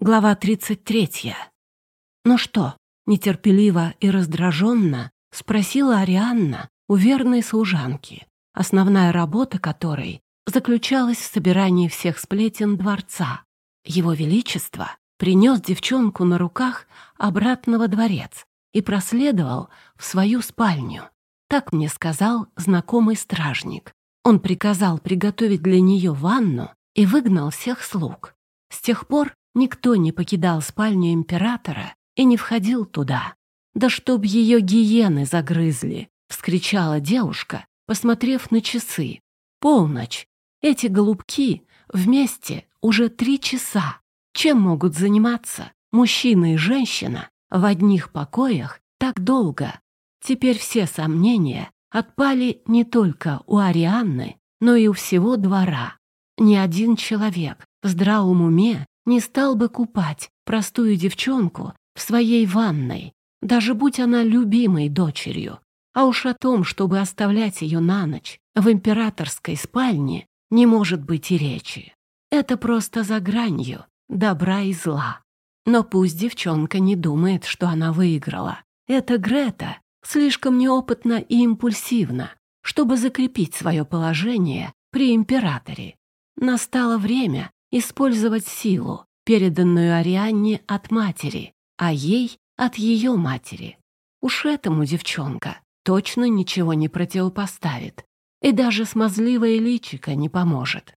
Глава 33. «Ну что?» — нетерпеливо и раздраженно спросила Арианна у верной служанки, основная работа которой заключалась в собирании всех сплетен дворца. Его Величество принес девчонку на руках обратно во дворец и проследовал в свою спальню. Так мне сказал знакомый стражник. Он приказал приготовить для нее ванну и выгнал всех слуг. С тех пор Никто не покидал спальню императора и не входил туда. «Да чтоб ее гиены загрызли!» — вскричала девушка, посмотрев на часы. «Полночь! Эти голубки вместе уже три часа. Чем могут заниматься мужчина и женщина в одних покоях так долго?» Теперь все сомнения отпали не только у Арианны, но и у всего двора. Ни один человек в здравом уме не стал бы купать простую девчонку в своей ванной, даже будь она любимой дочерью. А уж о том, чтобы оставлять ее на ночь в императорской спальне, не может быть и речи. Это просто за гранью добра и зла. Но пусть девчонка не думает, что она выиграла. Это Грета слишком неопытна и импульсивна, чтобы закрепить свое положение при императоре. Настало время использовать силу, переданную Арианне от матери, а ей от ее матери. Уж этому девчонка точно ничего не противопоставит, и даже смазливое личико не поможет.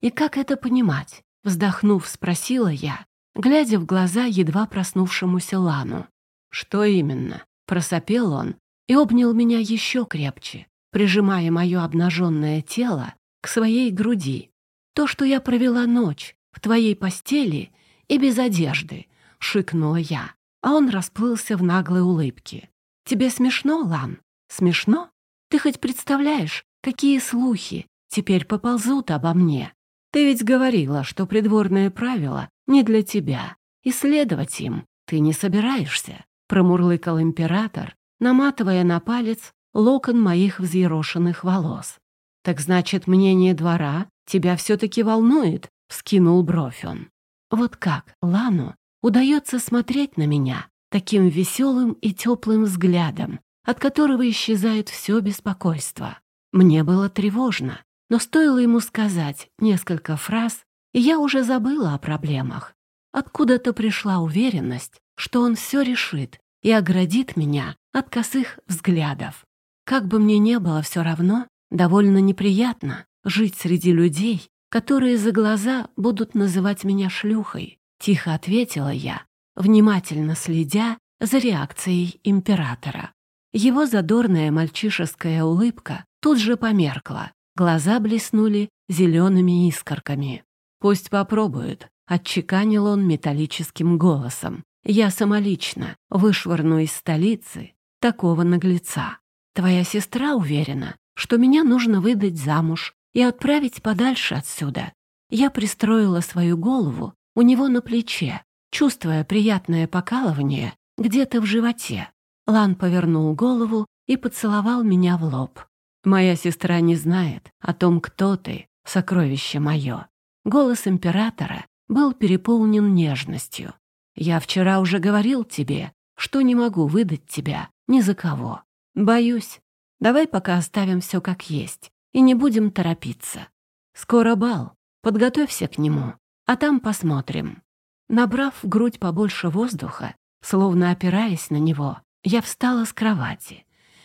«И как это понимать?» — вздохнув, спросила я, глядя в глаза едва проснувшемуся Лану. «Что именно?» — просопел он и обнял меня еще крепче, прижимая мое обнаженное тело к своей груди. То, что я провела ночь в твоей постели и без одежды», — шикнула я, а он расплылся в наглой улыбке. «Тебе смешно, Лан? Смешно? Ты хоть представляешь, какие слухи теперь поползут обо мне? Ты ведь говорила, что придворные правила не для тебя, и следовать им ты не собираешься», — промурлыкал император, наматывая на палец локон моих взъерошенных волос. «Так значит, мнение двора тебя все-таки волнует?» — вскинул бровь он. «Вот как Лану удается смотреть на меня таким веселым и теплым взглядом, от которого исчезает все беспокойство. Мне было тревожно, но стоило ему сказать несколько фраз, и я уже забыла о проблемах. Откуда-то пришла уверенность, что он все решит и оградит меня от косых взглядов. Как бы мне не было все равно, довольно неприятно, жить среди людей, которые за глаза будут называть меня шлюхой», — тихо ответила я, внимательно следя за реакцией императора. Его задорная мальчишеская улыбка тут же померкла, глаза блеснули зелеными искорками. «Пусть попробуют», — отчеканил он металлическим голосом. «Я самолично вышвырну из столицы такого наглеца. Твоя сестра уверена, что меня нужно выдать замуж и отправить подальше отсюда. Я пристроила свою голову у него на плече, чувствуя приятное покалывание где-то в животе. Лан повернул голову и поцеловал меня в лоб. «Моя сестра не знает о том, кто ты, сокровище мое». Голос императора был переполнен нежностью. «Я вчера уже говорил тебе, что не могу выдать тебя ни за кого. Боюсь. Давай пока оставим все как есть и не будем торопиться. Скоро бал, подготовься к нему, а там посмотрим». Набрав в грудь побольше воздуха, словно опираясь на него, я встала с кровати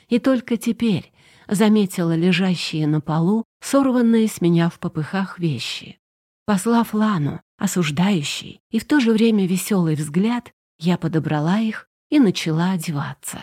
и только теперь заметила лежащие на полу сорванные с меня в попыхах вещи. Послав Лану, осуждающий и в то же время веселый взгляд, я подобрала их и начала одеваться.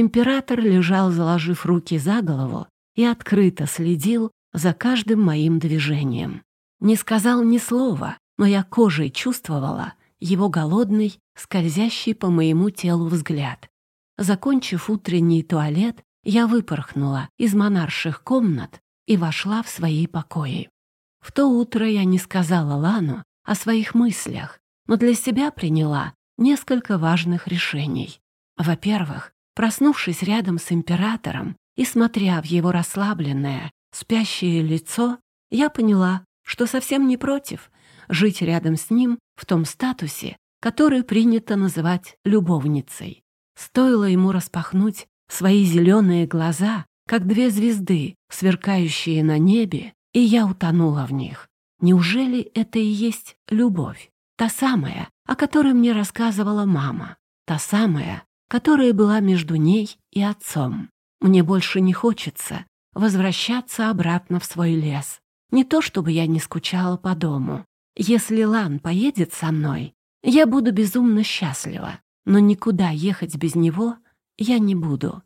Император лежал, заложив руки за голову, и открыто следил за каждым моим движением. Не сказал ни слова, но я кожей чувствовала его голодный, скользящий по моему телу взгляд. Закончив утренний туалет, я выпорхнула из монарших комнат и вошла в свои покои. В то утро я не сказала Лану о своих мыслях, но для себя приняла несколько важных решений. Во-первых, проснувшись рядом с императором, и смотря в его расслабленное, спящее лицо, я поняла, что совсем не против жить рядом с ним в том статусе, который принято называть любовницей. Стоило ему распахнуть свои зеленые глаза, как две звезды, сверкающие на небе, и я утонула в них. Неужели это и есть любовь? Та самая, о которой мне рассказывала мама. Та самая, которая была между ней и отцом. Мне больше не хочется возвращаться обратно в свой лес. Не то чтобы я не скучала по дому. Если Лан поедет со мной, я буду безумно счастлива, но никуда ехать без него я не буду.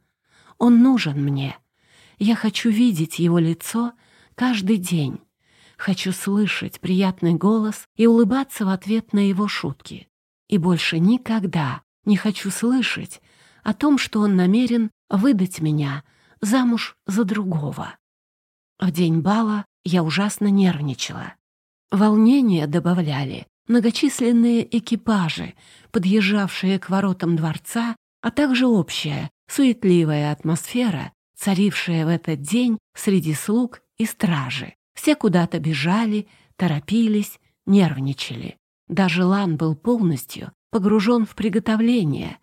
Он нужен мне. Я хочу видеть его лицо каждый день. Хочу слышать приятный голос и улыбаться в ответ на его шутки. И больше никогда не хочу слышать о том, что он намерен выдать меня замуж за другого. В день бала я ужасно нервничала. Волнение добавляли многочисленные экипажи, подъезжавшие к воротам дворца, а также общая, суетливая атмосфера, царившая в этот день среди слуг и стражи. Все куда-то бежали, торопились, нервничали. Даже Лан был полностью погружен в приготовление,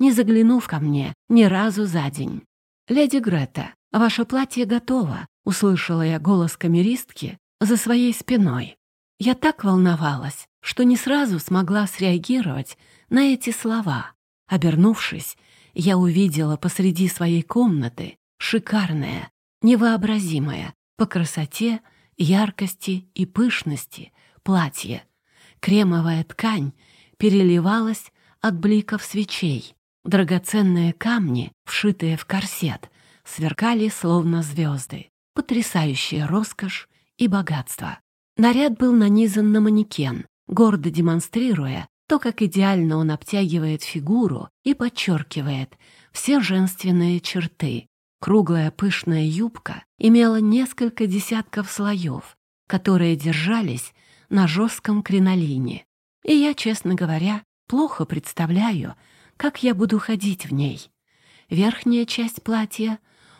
не заглянув ко мне ни разу за день. «Леди Грета, ваше платье готово», — услышала я голос камеристки за своей спиной. Я так волновалась, что не сразу смогла среагировать на эти слова. Обернувшись, я увидела посреди своей комнаты шикарное, невообразимое по красоте, яркости и пышности платье. Кремовая ткань переливалась от бликов свечей. Драгоценные камни, вшитые в корсет, сверкали словно звезды. Потрясающая роскошь и богатство. Наряд был нанизан на манекен, гордо демонстрируя то, как идеально он обтягивает фигуру и подчеркивает все женственные черты. Круглая пышная юбка имела несколько десятков слоев, которые держались на жестком кринолине. И я, честно говоря, плохо представляю, как я буду ходить в ней. Верхняя часть платья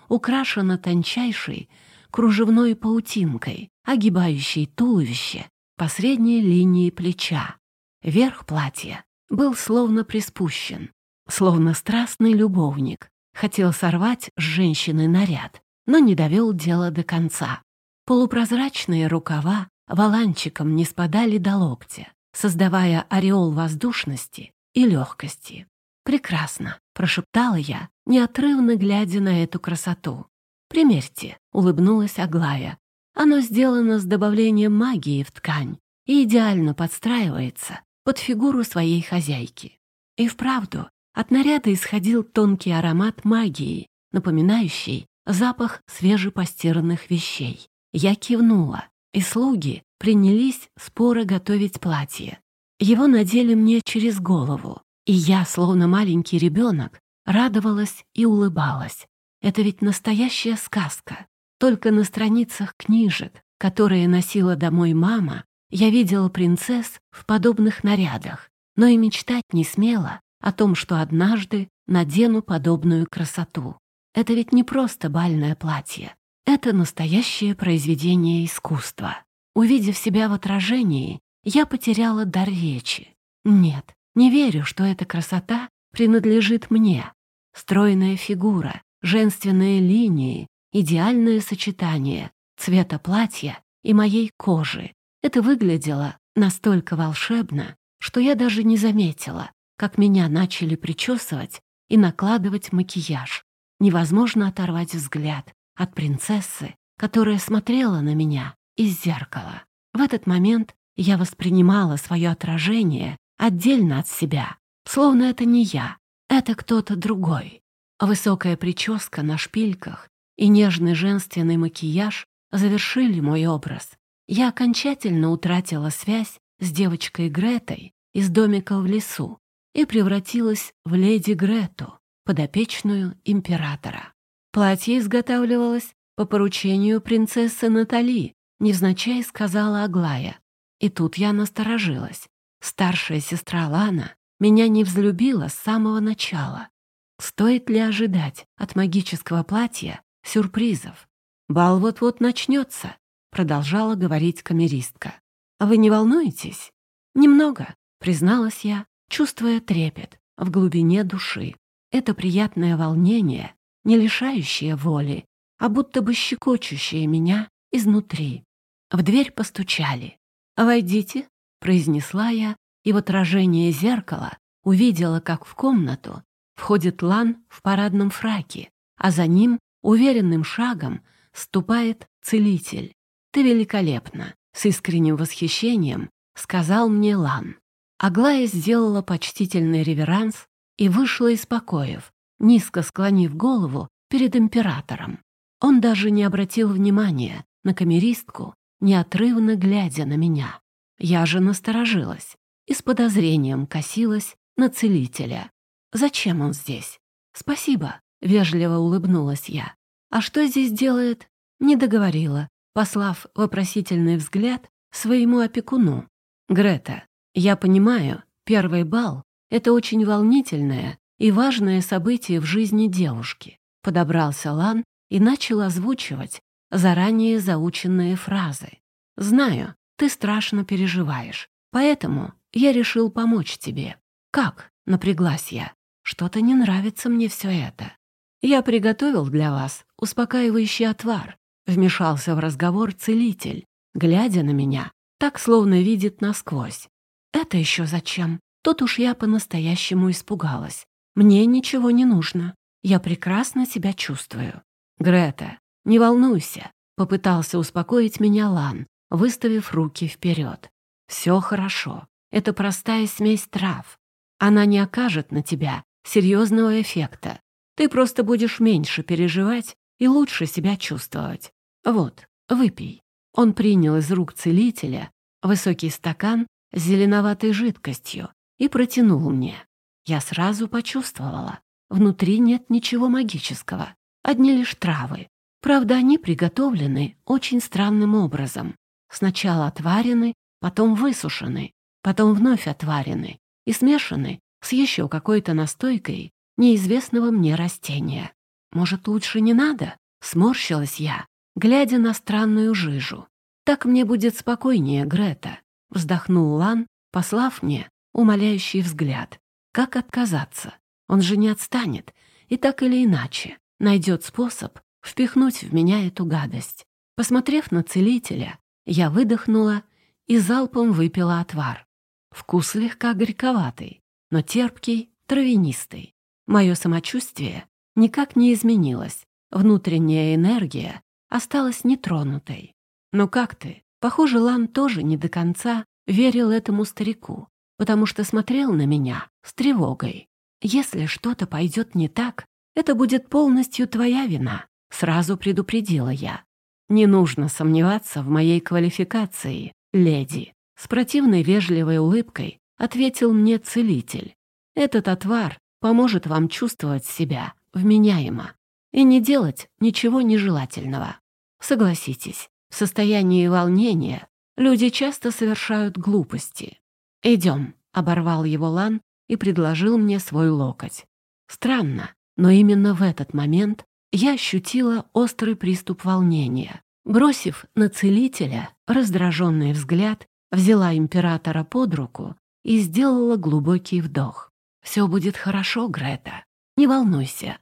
украшена тончайшей кружевной паутинкой, огибающей туловище по средней линии плеча. Верх платья был словно приспущен, словно страстный любовник. Хотел сорвать с женщины наряд, но не довел дело до конца. Полупрозрачные рукава валанчиком не спадали до локтя, создавая ореол воздушности и легкости. «Прекрасно», — прошептала я, неотрывно глядя на эту красоту. «Примерьте», — улыбнулась Аглая. «Оно сделано с добавлением магии в ткань и идеально подстраивается под фигуру своей хозяйки». И вправду, от наряда исходил тонкий аромат магии, напоминающий запах свежепостиранных вещей. Я кивнула, и слуги принялись споро готовить платье. Его надели мне через голову, и я, словно маленький ребенок, радовалась и улыбалась. Это ведь настоящая сказка. Только на страницах книжек, которые носила домой мама, я видела принцесс в подобных нарядах, но и мечтать не смела о том, что однажды надену подобную красоту. Это ведь не просто бальное платье. Это настоящее произведение искусства. Увидев себя в отражении, я потеряла дар речи. Нет, не верю, что эта красота принадлежит мне. Стройная фигура, женственные линии, идеальное сочетание цвета платья и моей кожи. Это выглядело настолько волшебно, что я даже не заметила, как меня начали причесывать и накладывать макияж. Невозможно оторвать взгляд от принцессы, которая смотрела на меня из зеркала. В этот момент я воспринимала свое отражение отдельно от себя, словно это не я, это кто-то другой. Высокая прическа на шпильках и нежный женственный макияж завершили мой образ. Я окончательно утратила связь с девочкой Гретой из домика в лесу и превратилась в леди Грету, подопечную императора. Платье изготавливалось по поручению принцессы Натали, невзначай сказала Аглая. И тут я насторожилась. Старшая сестра Лана меня не взлюбила с самого начала. Стоит ли ожидать от магического платья сюрпризов? «Бал вот-вот начнется», — продолжала говорить камеристка. вы не волнуетесь?» «Немного», — призналась я, чувствуя трепет в глубине души. Это приятное волнение, не лишающее воли, а будто бы щекочущее меня изнутри. В дверь постучали. «Войдите», — произнесла я, и в отражение зеркала увидела, как в комнату входит Лан в парадном фраке, а за ним уверенным шагом ступает целитель. «Ты великолепна!» — с искренним восхищением сказал мне Лан. Аглая сделала почтительный реверанс и вышла из покоев, низко склонив голову перед императором. Он даже не обратил внимания на камеристку, неотрывно глядя на меня. Я же насторожилась и с подозрением косилась на целителя. «Зачем он здесь?» «Спасибо», — вежливо улыбнулась я. «А что здесь делает?» Не договорила, послав вопросительный взгляд своему опекуну. «Грета, я понимаю, первый бал — это очень волнительное и важное событие в жизни девушки», подобрался Лан и начал озвучивать заранее заученные фразы. «Знаю, ты страшно переживаешь, поэтому я решил помочь тебе». «Как?» — напряглась я. «Что-то не нравится мне все это. Я приготовил для вас успокаивающий отвар», — вмешался в разговор целитель, глядя на меня, так словно видит насквозь. «Это еще зачем?» Тут уж я по-настоящему испугалась. «Мне ничего не нужно. Я прекрасно себя чувствую». «Грета, не волнуйся», — попытался успокоить меня Лан, выставив руки вперед. «Все хорошо. Это простая смесь трав. Она не окажет на тебя серьезного эффекта. Ты просто будешь меньше переживать и лучше себя чувствовать. Вот, выпей». Он принял из рук целителя высокий стакан с зеленоватой жидкостью и протянул мне. Я сразу почувствовала, внутри нет ничего магического, одни лишь травы. Правда, они приготовлены очень странным образом. Сначала отварены, потом высушены, потом вновь отварены и смешаны с еще какой-то настойкой неизвестного мне растения. Может, лучше не надо? Сморщилась я, глядя на странную жижу. Так мне будет спокойнее, Грета. Вздохнул Лан, послав мне умоляющий взгляд. Как отказаться? Он же не отстанет и так или иначе найдет способ впихнуть в меня эту гадость. Посмотрев на целителя, я выдохнула и залпом выпила отвар. Вкус слегка горьковатый, но терпкий, травянистый. Мое самочувствие никак не изменилось. Внутренняя энергия осталась нетронутой. «Ну как ты?» Похоже, Лан тоже не до конца верил этому старику, потому что смотрел на меня с тревогой. «Если что-то пойдет не так, это будет полностью твоя вина», — сразу предупредила я. «Не нужно сомневаться в моей квалификации, леди», — с противной вежливой улыбкой ответил мне целитель. «Этот отвар поможет вам чувствовать себя вменяемо и не делать ничего нежелательного. Согласитесь, в состоянии волнения люди часто совершают глупости. «Идем», — оборвал его Лан и предложил мне свой локоть. Странно, но именно в этот момент я ощутила острый приступ волнения. Бросив на целителя раздраженный взгляд, взяла императора под руку и сделала глубокий вдох. «Все будет хорошо, Грета. Не волнуйся.